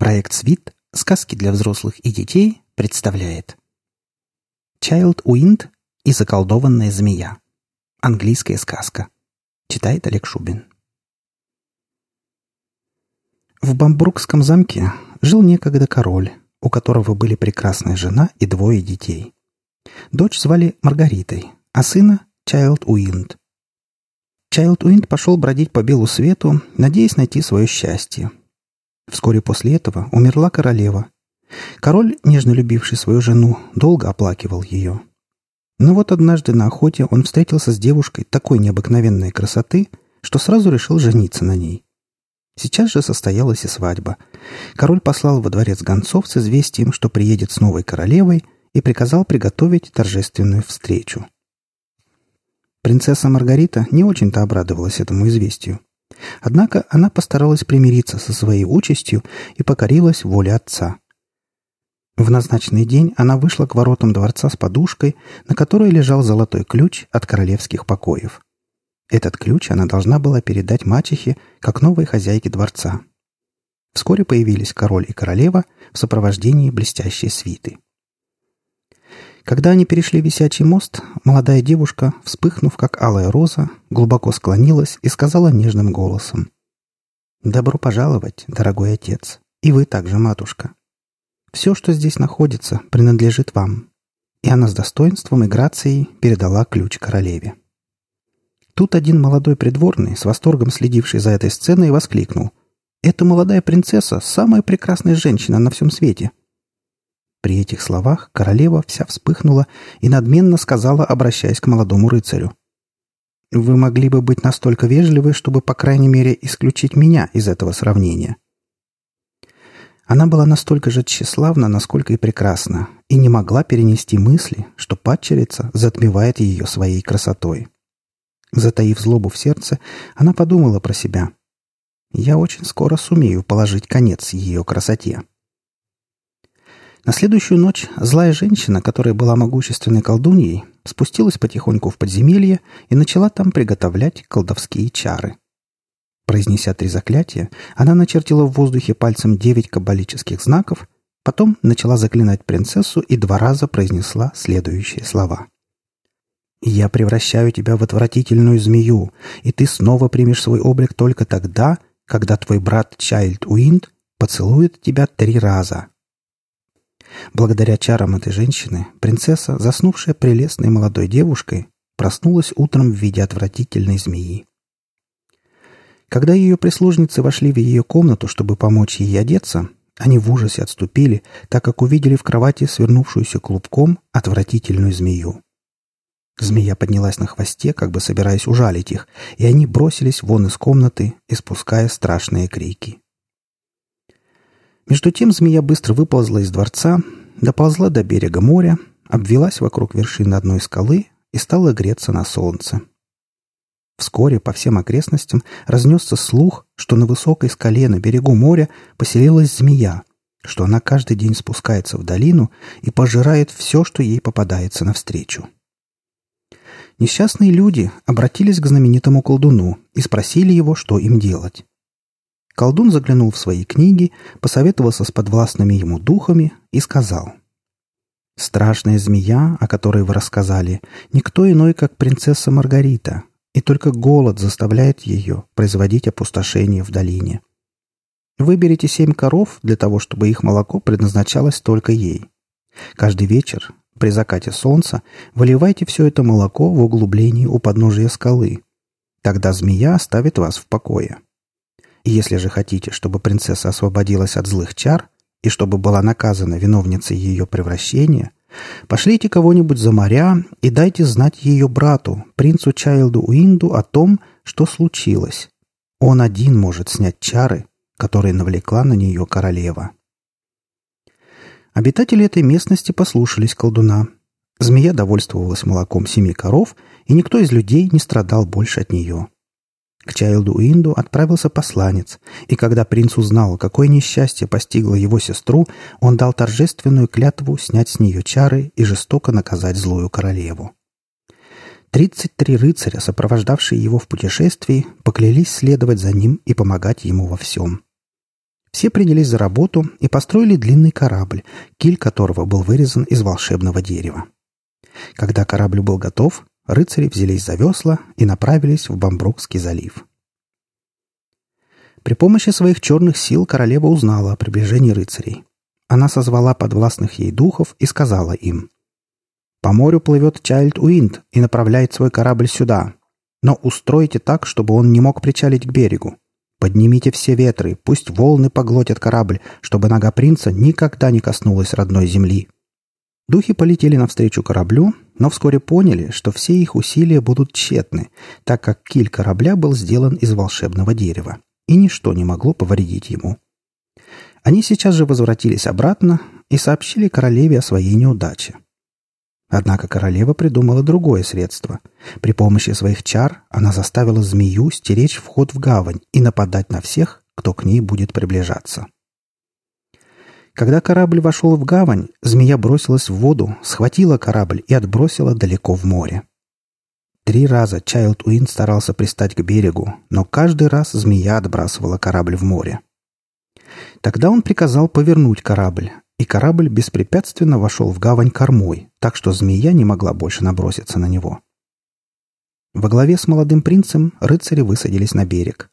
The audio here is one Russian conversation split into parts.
Проект «Свит. Сказки для взрослых и детей» представляет Child Wind и заколдованная змея. Английская сказка. Читает Олег Шубин. В Бамбургском замке жил некогда король, у которого были прекрасная жена и двое детей. Дочь звали Маргаритой, а сына — Чайлд Уинд. Чайлд Уинд пошел бродить по белу свету, надеясь найти свое счастье. Вскоре после этого умерла королева. Король, нежно любивший свою жену, долго оплакивал ее. Но вот однажды на охоте он встретился с девушкой такой необыкновенной красоты, что сразу решил жениться на ней. Сейчас же состоялась и свадьба. Король послал во дворец гонцов с известием, что приедет с новой королевой, и приказал приготовить торжественную встречу. Принцесса Маргарита не очень-то обрадовалась этому известию. Однако она постаралась примириться со своей участью и покорилась воле отца. В назначенный день она вышла к воротам дворца с подушкой, на которой лежал золотой ключ от королевских покоев. Этот ключ она должна была передать мачехе, как новой хозяйке дворца. Вскоре появились король и королева в сопровождении блестящей свиты. Когда они перешли висячий мост, молодая девушка, вспыхнув как алая роза, глубоко склонилась и сказала нежным голосом. «Добро пожаловать, дорогой отец, и вы также, матушка. Все, что здесь находится, принадлежит вам». И она с достоинством и грацией передала ключ королеве. Тут один молодой придворный, с восторгом следивший за этой сценой, воскликнул. «Эта молодая принцесса – самая прекрасная женщина на всем свете!» При этих словах королева вся вспыхнула и надменно сказала, обращаясь к молодому рыцарю. «Вы могли бы быть настолько вежливы, чтобы, по крайней мере, исключить меня из этого сравнения». Она была настолько же тщеславна, насколько и прекрасна, и не могла перенести мысли, что падчерица затмевает ее своей красотой. Затаив злобу в сердце, она подумала про себя. «Я очень скоро сумею положить конец ее красоте». На следующую ночь злая женщина, которая была могущественной колдуньей, спустилась потихоньку в подземелье и начала там приготовлять колдовские чары. Произнеся три заклятия, она начертила в воздухе пальцем девять каббалических знаков, потом начала заклинать принцессу и два раза произнесла следующие слова. «Я превращаю тебя в отвратительную змею, и ты снова примешь свой облик только тогда, когда твой брат Чайльд Уинд поцелует тебя три раза, Благодаря чарам этой женщины, принцесса, заснувшая прелестной молодой девушкой, проснулась утром в виде отвратительной змеи. Когда ее прислужницы вошли в ее комнату, чтобы помочь ей одеться, они в ужасе отступили, так как увидели в кровати свернувшуюся клубком отвратительную змею. Змея поднялась на хвосте, как бы собираясь ужалить их, и они бросились вон из комнаты, испуская страшные крики. Между тем змея быстро выползла из дворца, доползла до берега моря, обвелась вокруг вершины одной скалы и стала греться на солнце. Вскоре по всем окрестностям разнесся слух, что на высокой скале на берегу моря поселилась змея, что она каждый день спускается в долину и пожирает все, что ей попадается навстречу. Несчастные люди обратились к знаменитому колдуну и спросили его, что им делать. Колдун заглянул в свои книги, посоветовался с подвластными ему духами и сказал. «Страшная змея, о которой вы рассказали, никто иной, как принцесса Маргарита, и только голод заставляет ее производить опустошение в долине. Выберите семь коров для того, чтобы их молоко предназначалось только ей. Каждый вечер, при закате солнца, выливайте все это молоко в углублении у подножия скалы. Тогда змея оставит вас в покое». Если же хотите, чтобы принцесса освободилась от злых чар и чтобы была наказана виновницей ее превращения, пошлите кого-нибудь за моря и дайте знать ее брату, принцу Чайлду Уинду, о том, что случилось. Он один может снять чары, которые навлекла на нее королева. Обитатели этой местности послушались колдуна. Змея довольствовалась молоком семи коров, и никто из людей не страдал больше от нее. К Чайлду Инду отправился посланец, и когда принц узнал, какое несчастье постигло его сестру, он дал торжественную клятву снять с нее чары и жестоко наказать злую королеву. Тридцать три рыцаря, сопровождавшие его в путешествии, поклялись следовать за ним и помогать ему во всем. Все принялись за работу и построили длинный корабль, киль которого был вырезан из волшебного дерева. Когда корабль был готов, рыцари взялись за весла и направились в Бамбрукский залив. При помощи своих черных сил королева узнала о приближении рыцарей. Она созвала подвластных ей духов и сказала им «По морю плывет Чайльд Уинд и направляет свой корабль сюда. Но устройте так, чтобы он не мог причалить к берегу. Поднимите все ветры, пусть волны поглотят корабль, чтобы нога принца никогда не коснулась родной земли». Духи полетели навстречу кораблю, но вскоре поняли, что все их усилия будут тщетны, так как киль корабля был сделан из волшебного дерева, и ничто не могло повредить ему. Они сейчас же возвратились обратно и сообщили королеве о своей неудаче. Однако королева придумала другое средство. При помощи своих чар она заставила змею стеречь вход в гавань и нападать на всех, кто к ней будет приближаться. Когда корабль вошел в гавань, змея бросилась в воду, схватила корабль и отбросила далеко в море. Три раза Чайлд Уин старался пристать к берегу, но каждый раз змея отбрасывала корабль в море. Тогда он приказал повернуть корабль, и корабль беспрепятственно вошел в гавань кормой, так что змея не могла больше наброситься на него. Во главе с молодым принцем рыцари высадились на берег.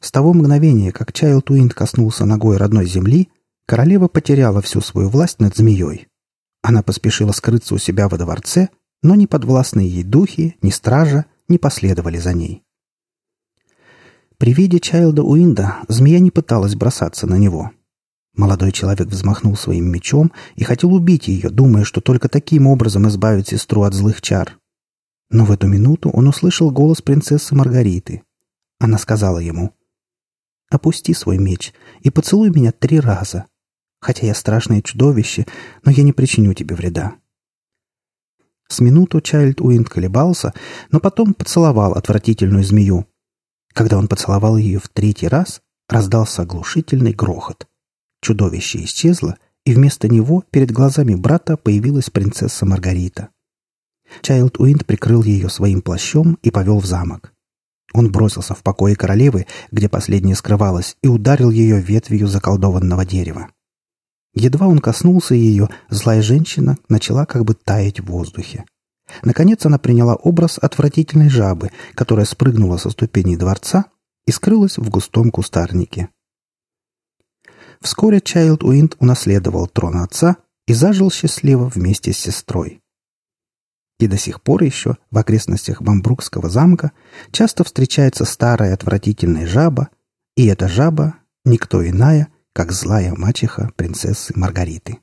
С того мгновения, как Чайлд Уинд коснулся ногой родной земли, королева потеряла всю свою власть над змеей. Она поспешила скрыться у себя во дворце, но ни подвластные ей духи, ни стража не последовали за ней. При виде Чайлда Уинда змея не пыталась бросаться на него. Молодой человек взмахнул своим мечом и хотел убить ее, думая, что только таким образом избавит сестру от злых чар. Но в эту минуту он услышал голос принцессы Маргариты. Она сказала ему, «Опусти свой меч и поцелуй меня три раза. Хотя я страшное чудовище, но я не причиню тебе вреда». С минуту Чайльд Уинд колебался, но потом поцеловал отвратительную змею, когда он поцеловал ее в третий раз, раздался оглушительный грохот. Чудовище исчезло, и вместо него перед глазами брата появилась принцесса Маргарита. Чайлд Уинд прикрыл ее своим плащом и повел в замок. Он бросился в покое королевы, где последняя скрывалась, и ударил ее ветвью заколдованного дерева. Едва он коснулся ее, злая женщина начала как бы таять в воздухе. Наконец она приняла образ отвратительной жабы, которая спрыгнула со ступеней дворца и скрылась в густом кустарнике. Вскоре Чайлд Уинд унаследовал трон отца и зажил счастливо вместе с сестрой. И до сих пор еще в окрестностях Бамбрукского замка часто встречается старая отвратительная жаба, и эта жаба никто иная, как злая мачеха принцессы Маргариты.